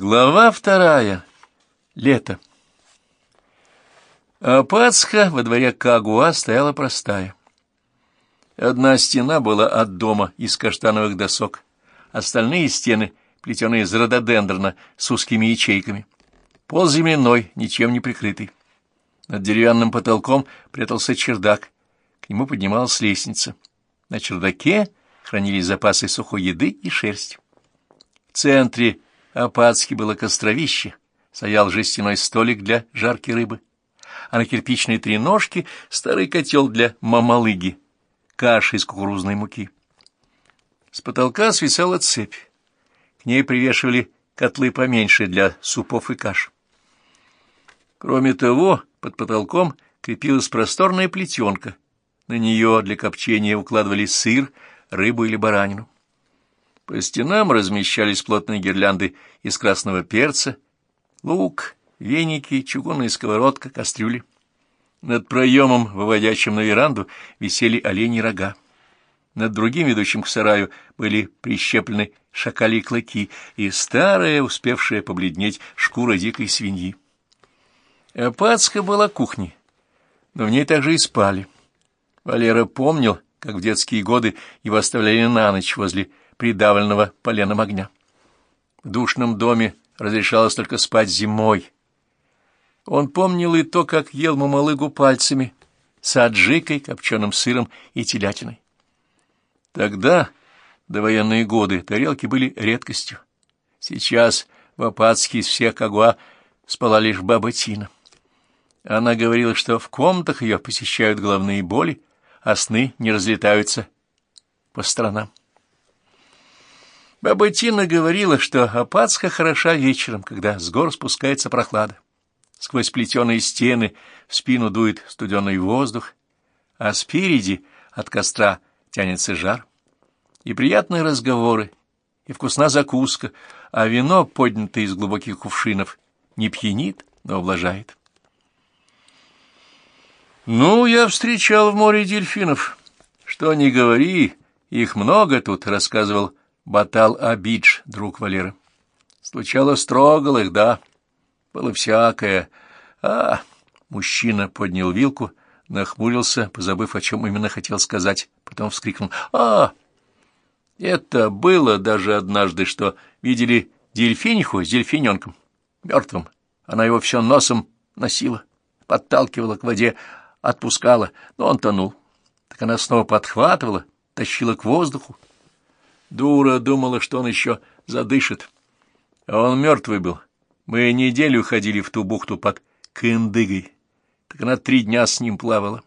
Глава вторая. Лето. А Пасха во дворе Кагуа стояла простая. Одна стена была от дома из каштановых досок, остальные стены плетеные из рододендрона с узкими ячейками. Пол земляной, ничем не прикрытый. Над деревянным потолком прятался чердак, к нему поднималась лестница. На чердаке хранились запасы сухой еды и шерсть. В центре Апатски было костровище, стоял жестяной столик для жарки рыбы, а на кирпичной треножке старый котел для мамалыги, каши из кукурузной муки. С потолка свисала цепь. К ней привешивали котлы поменьше для супов и каш. Кроме того, под потолком крепилась просторная плетенка. На нее для копчения укладывали сыр, рыбу или баранину. По стенам размещались плотные гирлянды из красного перца, лук, веники, чугунная сковородка, кастрюли. Над проемом, выводящим на веранду, висели оленьи рога. Над другим, ведущим к сараю, были прищеплены шакали клыки и старая, успевшая побледнеть, шкура дикой свиньи. Апатска была кухней, но в ней также и спали. Валера помнил, как в детские годы его оставляли на ночь возле придавленного поленом огня. В душном доме разрешалось только спать зимой. Он помнил и то, как ел мамалыгу пальцами, с аджикой, копченым сыром и телятиной. Тогда, до военные годы, тарелки были редкостью. Сейчас в Апатске из всех Кагуа спала лишь баба Тина. Она говорила, что в комнатах ее посещают головные боли, а сны не разлетаются по сторонам. Баба Тина говорила, что Апатска хороша вечером, когда с гор спускается прохлада. Сквозь плетеные стены в спину дует студеный воздух, а спереди от костра тянется жар. И приятные разговоры, и вкусна закуска, а вино, поднятое из глубоких кувшинов, не пьянит, но облажает. «Ну, я встречал в море дельфинов. Что ни говори, их много тут», — рассказывал Батал Абидж, друг Валеры. Случалось, трогал их, да. Было всякое. А, мужчина поднял вилку, нахмурился, позабыв, о чем именно хотел сказать. Потом вскрикнул. А, это было даже однажды, что видели дельфиниху с дельфиненком, мертвым. Она его все носом носила, подталкивала к воде, отпускала, но он тонул. Так она снова подхватывала, тащила к воздуху, Дура думала, что он еще задышит. А он мертвый был. Мы неделю ходили в ту бухту под Кындыгой. Так она три дня с ним плавала.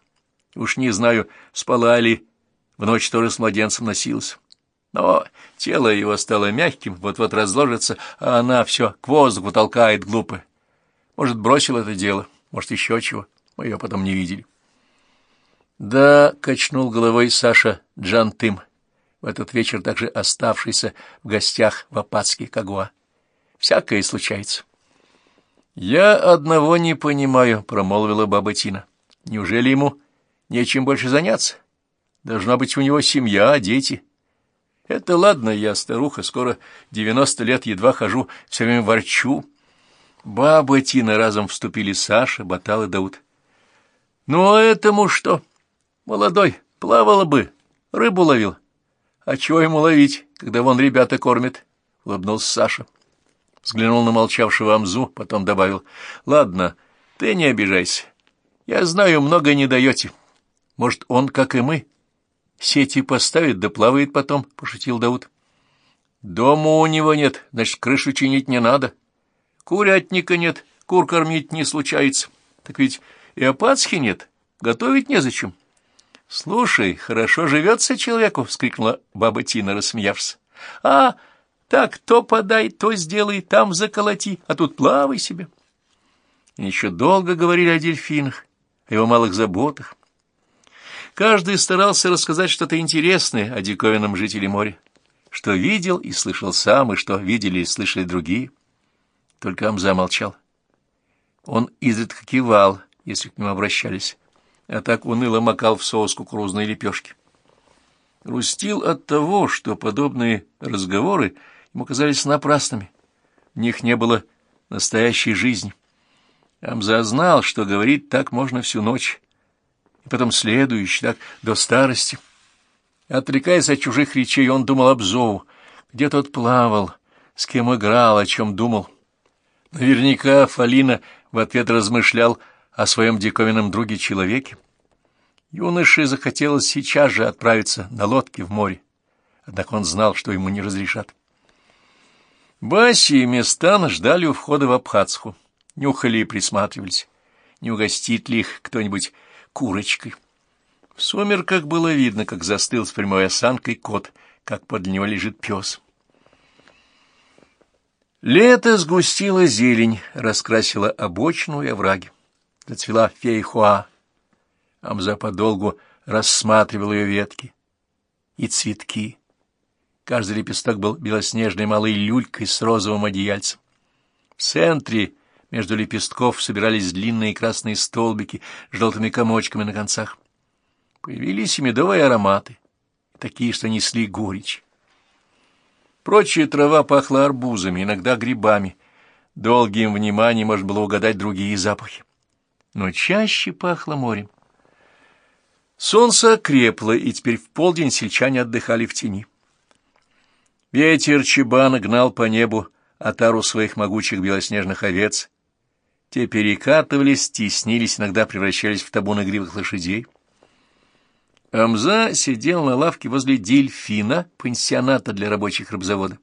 Уж не знаю, спала ли, в ночь тоже с младенцем носилась. Но тело его стало мягким, вот-вот разложится, а она все к воздуху толкает глупо. Может, бросил это дело, может, еще чего. Мы ее потом не видели. Да, качнул головой Саша Джантым в этот вечер также оставшийся в гостях в Апатске Кагуа. Всякое случается. «Я одного не понимаю», — промолвила баба Тина. «Неужели ему нечем больше заняться? Должна быть у него семья, дети». «Это ладно, я старуха, скоро девяносто лет едва хожу, все время ворчу». Баба Тина разом вступили Саша, Батал и Дауд. «Ну, а этому что? Молодой, плавала бы, рыбу ловил. А чего ему ловить, когда вон ребята кормят? — улыбнулся Саша. Взглянул на молчавшего Амзу, потом добавил. — Ладно, ты не обижайся. Я знаю, много не даете. Может, он, как и мы, сети поставит да плавает потом, — пошутил Дауд. — Дома у него нет, значит, крышу чинить не надо. Курятника нет, кур кормить не случается. Так ведь и опасхи нет, готовить незачем. «Слушай, хорошо живется человеку!» — вскрикнула баба Тина, рассмеявшись. «А, так то подай, то сделай, там заколоти, а тут плавай себе». И долго говорили о дельфинах, о его малых заботах. Каждый старался рассказать что-то интересное о диковинном жителе моря, что видел и слышал сам, и что видели и слышали другие. Только Амза молчал. Он изредка кивал, если к нему обращались а так уныло макал в соус кукурузные лепешки. Грустил от того, что подобные разговоры ему казались напрасными. в них не было настоящей жизни. Амза знал, что говорить так можно всю ночь, и потом следующий, так до старости. Отрекаясь от чужих речей, он думал об Зову, где тот плавал, с кем играл, о чем думал. Наверняка Фалина в ответ размышлял о своем диковинном друге-человеке. Юноше захотелось сейчас же отправиться на лодке в море, однако он знал, что ему не разрешат. Баси и Местан ждали у входа в Абхазску, нюхали и присматривались, не угостит ли их кто-нибудь курочкой. В сумерках было видно, как застыл с прямой осанкой кот, как подле него лежит пес. Лето сгустило зелень, раскрасило обочину и овраги. Зацвела фейхуа. Амза подолгу рассматривал ее ветки и цветки. Каждый лепесток был белоснежной малой люлькой с розовым одеяльцем. В центре между лепестков собирались длинные красные столбики с желтыми комочками на концах. Появились и медовые ароматы, такие, что несли горечь. Прочая трава пахла арбузами, иногда грибами. Долгим вниманием можно было угадать другие запахи. Но чаще пахло морем. Солнце крепло, и теперь в полдень сельчане отдыхали в тени. Ветер чебана гнал по небу отару своих могучих белоснежных овец, те перекатывались, теснились, иногда превращались в табун игривых лошадей. Амза сидел на лавке возле дельфина, пансионата для рабочих рыбзавода.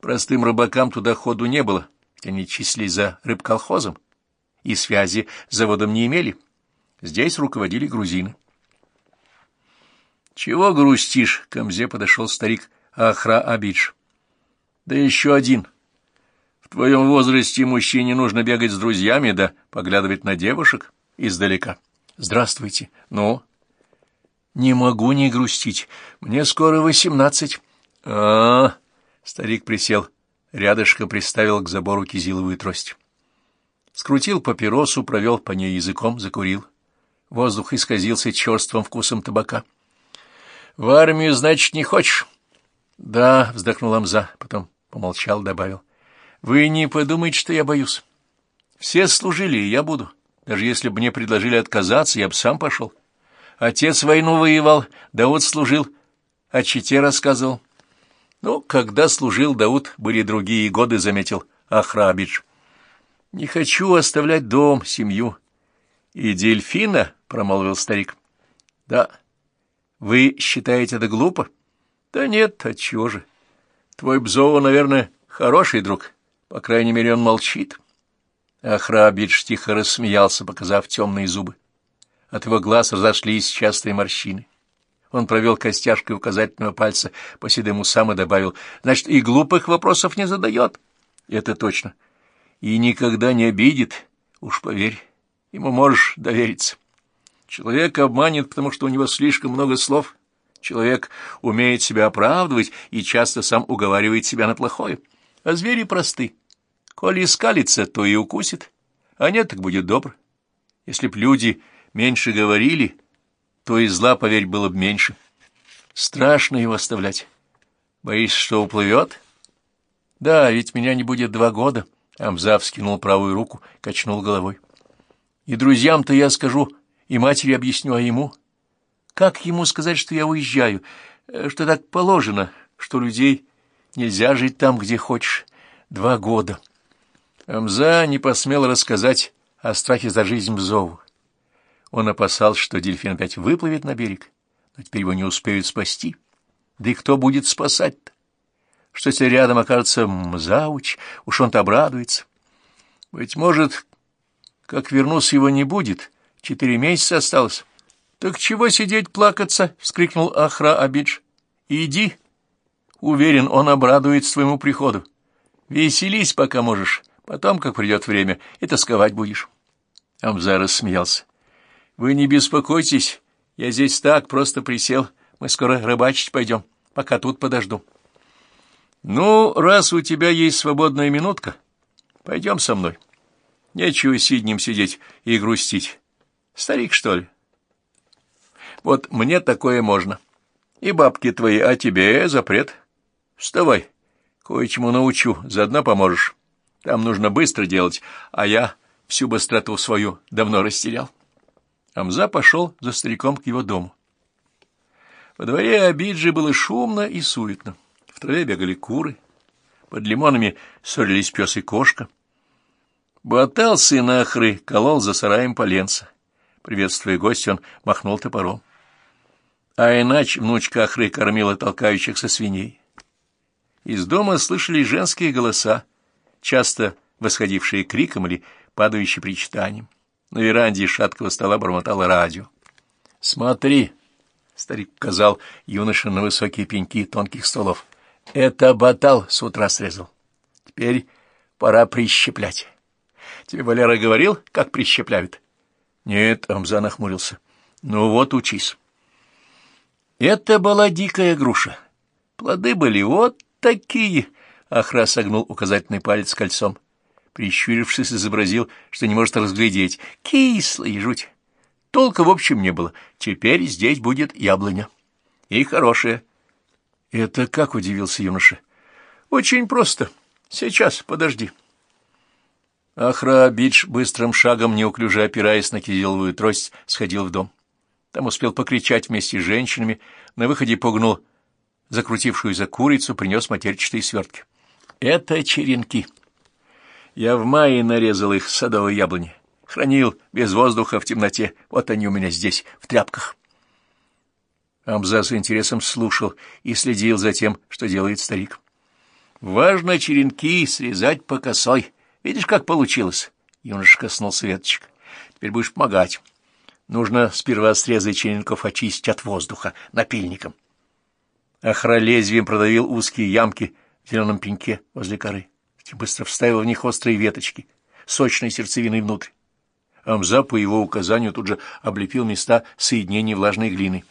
Простым рыбакам туда ходу не было, они числились за рыбколхозом, и связи с заводом не имели. Здесь руководили грузины. «Чего грустишь?» — к Амзе подошел старик Ахра Абидж. «Да еще один». В твоем возрасте мужчине нужно бегать с друзьями, да поглядывать на девушек издалека. Здравствуйте. Ну? Не могу не грустить. Мне скоро восемнадцать. А, -а, -а Старик присел. Рядышком приставил к забору кизиловую трость. Скрутил папиросу, провел по ней языком, закурил. Воздух исказился черствым вкусом табака. — В армию, значит, не хочешь? — Да, — вздохнул Амза, потом помолчал, добавил. Вы не подумайте, что я боюсь. Все служили, и я буду. Даже если бы мне предложили отказаться, я бы сам пошел. Отец войну воевал, Дауд служил, о чите рассказывал. Ну, когда служил Дауд, были другие годы, заметил Ахрабидж. Не хочу оставлять дом, семью. И дельфина, — промолвил старик. Да. Вы считаете это глупо? Да нет, отчего же. Твой Бзоу, наверное, хороший друг. По крайней мере, он молчит. Ахрабидж тихо рассмеялся, показав темные зубы. От его глаз разошлись частые морщины. Он провел костяшкой указательного пальца по седым усам и добавил, «Значит, и глупых вопросов не задает». «Это точно. И никогда не обидит, уж поверь. Ему можешь довериться. Человек обманет, потому что у него слишком много слов. Человек умеет себя оправдывать и часто сам уговаривает себя на плохое. А звери просты. Коли скалится, то и укусит, а нет, так будет добр. Если б люди меньше говорили, то и зла, поверь, было бы меньше. Страшно его оставлять. Боишься, что уплывет? Да, ведь меня не будет два года. Амза вскинул правую руку, качнул головой. И друзьям-то я скажу, и матери объясню, а ему? Как ему сказать, что я уезжаю, э, что так положено, что людей нельзя жить там, где хочешь? Два года. Амза не посмел рассказать о страхе за жизнь в. Он опасался, что дельфин опять выплывет на берег, но теперь его не успеют спасти. Да и кто будет спасать-то? Что если рядом окажется Мзауч, уж он-то обрадуется. Быть может, как вернусь, его не будет. Четыре месяца осталось. — Так чего сидеть плакаться? — вскрикнул Ахра Абидж. — Иди. Уверен, он обрадуется твоему приходу. Веселись, пока можешь. Потом, как придет время, и тосковать будешь. Амза рассмеялся. — Вы не беспокойтесь, я здесь так, просто присел. Мы скоро рыбачить пойдем, пока тут подожду. — Ну, раз у тебя есть свободная минутка, пойдем со мной. Нечего сиднем сидеть и грустить. Старик, что ли? Вот мне такое можно. И бабки твои, а тебе запрет. Вставай. Кое-чему научу, заодно поможешь. Там нужно быстро делать, а я всю быстроту свою давно растерял. Амза пошел за стариком к его дому. Во дворе Абиджи было шумно и суетно. В траве бегали куры, под лимонами ссорились пес и кошка. Батал сын Ахры колол за сараем поленца. Приветствуя гостя, он махнул топором. А иначе внучка Ахры кормила толкающихся свиней. Из дома слышались женские голоса, часто восходившие криком или падающие причитанием. На веранде шаткого стола бормотало радио. «Смотри!» — старик указал юноша на высокие пеньки тонких столов. «Это батал с утра срезал. Теперь пора прищеплять. Тебе Валера говорил, как прищепляют?» «Нет», — Амза нахмурился. «Ну вот, учись». Это была дикая груша. Плоды были вот такие. Ахра согнул указательный палец кольцом прищурившись, изобразил, что не может разглядеть. Кислый жуть. Толка, в общем, не было. Теперь здесь будет яблоня. И хорошая. Это как удивился юноша. Очень просто. Сейчас, подожди. Ахра Бидж быстрым шагом, неуклюже опираясь на кизиловую трость, сходил в дом. Там успел покричать вместе с женщинами, на выходе погнул закрутившуюся курицу, принес матерчатые свертки. Это черенки. Я в мае нарезал их садовые яблони. Хранил без воздуха в темноте. Вот они у меня здесь, в тряпках. Амза с интересом слушал и следил за тем, что делает старик. «Важно черенки срезать по косой. Видишь, как получилось?» Юноша коснулся веточек. «Теперь будешь помогать. Нужно сперва срезать черенков очистить от воздуха напильником». Охра лезвием продавил узкие ямки в зеленом пеньке возле коры быстро вставил в них острые веточки, сочной сердцевиной внутрь. Амза по его указанию тут же облепил места соединения влажной глины.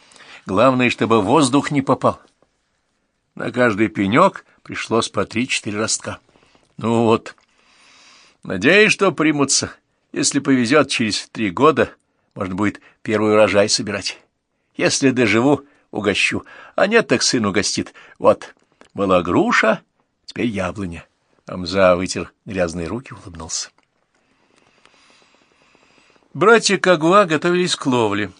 Главное, чтобы воздух не попал. На каждый пенек пришлось по три-четыре ростка. Ну вот, надеюсь, что примутся. Если повезет, через три года можно будет первый урожай собирать. Если доживу, угощу, а нет, так сын угостит. Вот, была груша, теперь яблоня. Амза вытер грязные руки, улыбнулся. Братья Кагуа готовились к ловле.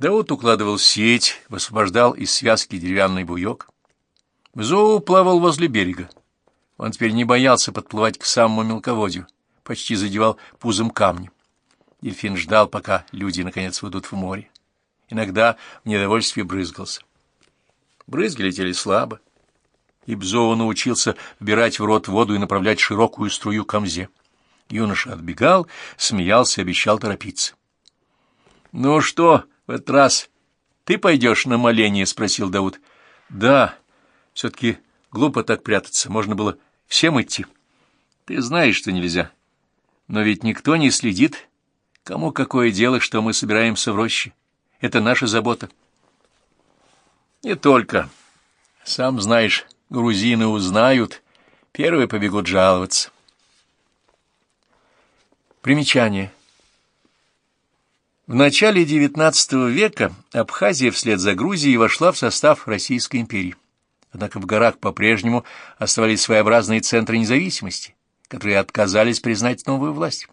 Дауд укладывал сеть, высвобождал из связки деревянный буек. Зоу плавал возле берега. Он теперь не боялся подплывать к самому мелководью, почти задевал пузом камни. Дельфин ждал, пока люди наконец выйдут в море. Иногда в недовольстве брызгался. Брызги летели слабо и Бзова научился вбирать в рот воду и направлять широкую струю к Амзе. Юноша отбегал, смеялся и обещал торопиться. — Ну что, в этот раз ты пойдешь на моление? — спросил Дауд. — Да, все-таки глупо так прятаться, можно было всем идти. Ты знаешь, что нельзя. Но ведь никто не следит, кому какое дело, что мы собираемся в роще. Это наша забота. — Не только. Сам знаешь грузины узнают, первые побегут жаловаться. Примечание. В начале XIX века Абхазия вслед за Грузией вошла в состав Российской империи. Однако в горах по-прежнему оставались своеобразные центры независимости, которые отказались признать новую власть.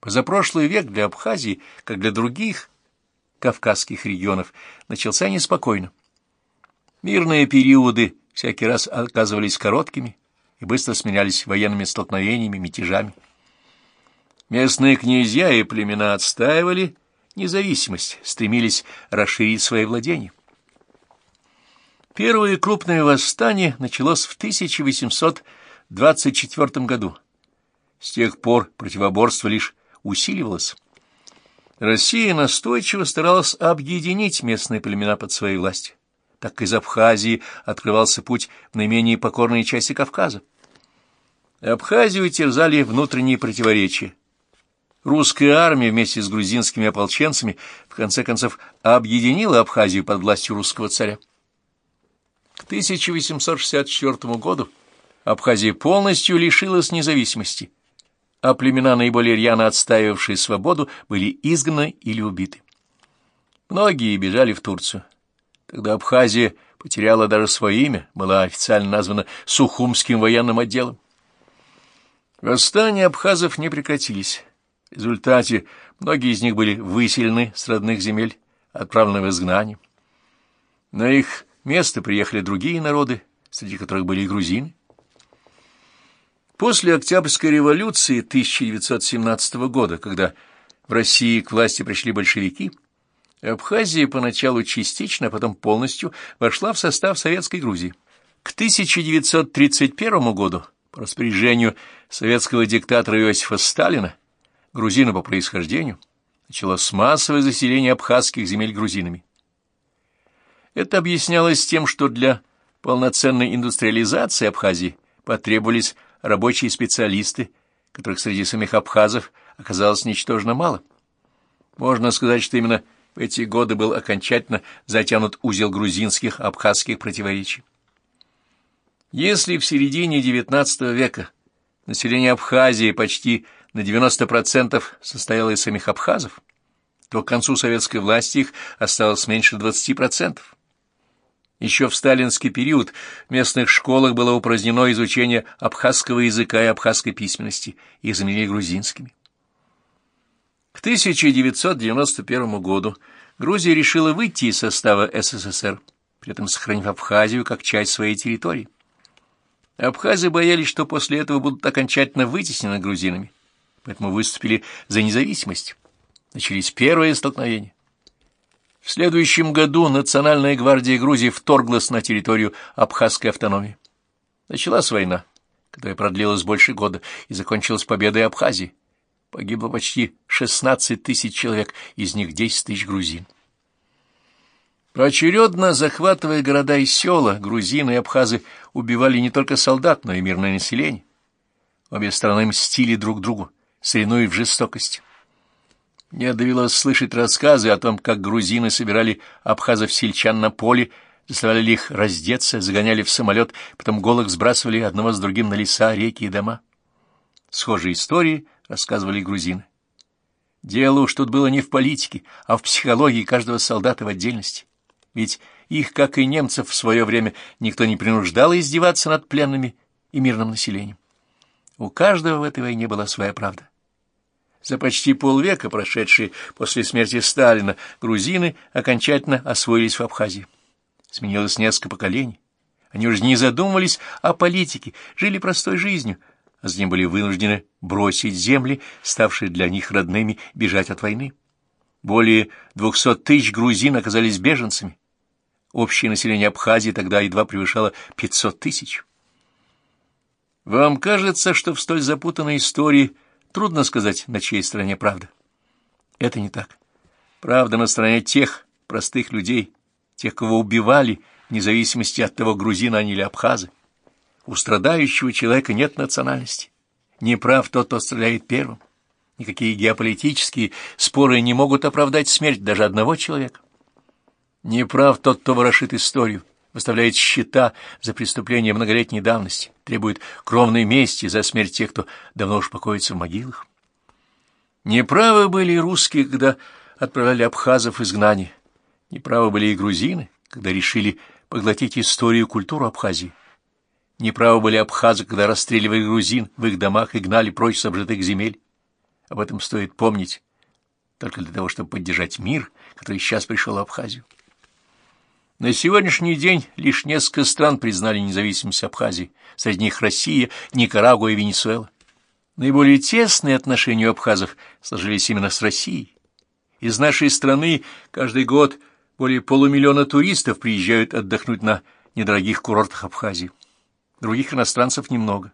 Позапрошлый век для Абхазии, как для других кавказских регионов, начался неспокойно. Мирные периоды всякий раз оказывались короткими и быстро сменялись военными столкновениями, мятежами. Местные князья и племена отстаивали независимость, стремились расширить свои владения. Первое крупное восстание началось в 1824 году. С тех пор противоборство лишь усиливалось. Россия настойчиво старалась объединить местные племена под своей властью так из Абхазии открывался путь в наименее покорные части Кавказа. Абхазию терзали внутренние противоречия. Русская армия вместе с грузинскими ополченцами в конце концов объединила Абхазию под властью русского царя. К 1864 году Абхазия полностью лишилась независимости, а племена, наиболее рьяно отстаивавшие свободу, были изгнаны или убиты. Многие бежали в Турцию. Тогда Абхазия потеряла даже свое имя, была официально названа Сухумским военным отделом. Восстания абхазов не прекратились. В результате многие из них были выселены с родных земель, отправлены в изгнание. На их место приехали другие народы, среди которых были и грузины. После Октябрьской революции 1917 года, когда в России к власти пришли большевики, Абхазия поначалу частично, а потом полностью вошла в состав Советской Грузии. К 1931 году, по распоряжению советского диктатора Иосифа Сталина, грузина по происхождению, началось массовое заселение абхазских земель грузинами. Это объяснялось тем, что для полноценной индустриализации Абхазии потребовались рабочие специалисты, которых среди самих абхазов оказалось ничтожно мало. Можно сказать, что именно в эти годы был окончательно затянут узел грузинских абхазских противоречий. Если в середине XIX века население Абхазии почти на 90% состояло из самих абхазов, то к концу советской власти их осталось меньше 20%. Еще в сталинский период в местных школах было упразднено изучение абхазского языка и абхазской письменности, их заменили грузинскими. К 1991 году Грузия решила выйти из состава СССР, при этом сохранив Абхазию как часть своей территории. Абхазы боялись, что после этого будут окончательно вытеснены грузинами, поэтому выступили за независимость. Начались первые столкновения. В следующем году Национальная гвардия Грузии вторглась на территорию Абхазской автономии. Началась война, которая продлилась больше года и закончилась победой Абхазии. Погибло почти 16 тысяч человек, из них 10 тысяч грузин. Поочередно захватывая города и села, грузины и абхазы убивали не только солдат, но и мирное население. Обе стороны мстили друг другу, соревнуясь в жестокости. Мне довелось слышать рассказы о том, как грузины собирали абхазов-сельчан на поле, заставляли их раздеться, загоняли в самолет, потом голых сбрасывали одного с другим на леса, реки и дома. Схожие истории рассказывали грузины. Дело уж тут было не в политике, а в психологии каждого солдата в отдельности. Ведь их, как и немцев в свое время, никто не принуждал издеваться над пленными и мирным населением. У каждого в этой войне была своя правда. За почти полвека, прошедшие после смерти Сталина, грузины окончательно освоились в Абхазии. Сменилось несколько поколений. Они уже не задумывались о политике, жили простой жизнью, а затем были вынуждены бросить земли, ставшие для них родными, бежать от войны. Более двухсот тысяч грузин оказались беженцами. Общее население Абхазии тогда едва превышало пятьсот тысяч. Вам кажется, что в столь запутанной истории – Трудно сказать, на чьей стороне правда. Это не так. Правда на стороне тех простых людей, тех, кого убивали, вне зависимости от того, грузина они или абхазы. У страдающего человека нет национальности. Не прав тот, кто стреляет первым. Никакие геополитические споры не могут оправдать смерть даже одного человека. Не прав тот, кто ворошит историю, выставляет счета за преступления многолетней давности, требует кровной мести за смерть тех, кто давно уж покоится в могилах. Неправы были и русские, когда отправляли абхазов в изгнание. Неправы были и грузины, когда решили поглотить историю и культуру Абхазии. Неправы были абхазы, когда расстреливали грузин в их домах и гнали прочь с обжитых земель. Об этом стоит помнить только для того, чтобы поддержать мир, который сейчас пришел в Абхазию. На сегодняшний день лишь несколько стран признали независимость Абхазии, среди них Россия, Никарагуа и Венесуэла. Наиболее тесные отношения у абхазов сложились именно с Россией. Из нашей страны каждый год более полумиллиона туристов приезжают отдохнуть на недорогих курортах Абхазии. Других иностранцев немного.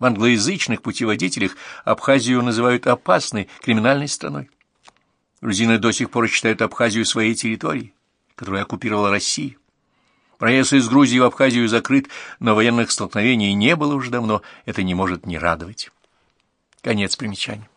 В англоязычных путеводителях Абхазию называют опасной криминальной страной. Грузины до сих пор считают Абхазию своей территорией которую оккупировала Россия. Проезд из Грузии в Абхазию закрыт, но военных столкновений не было уже давно, это не может не радовать. Конец примечания.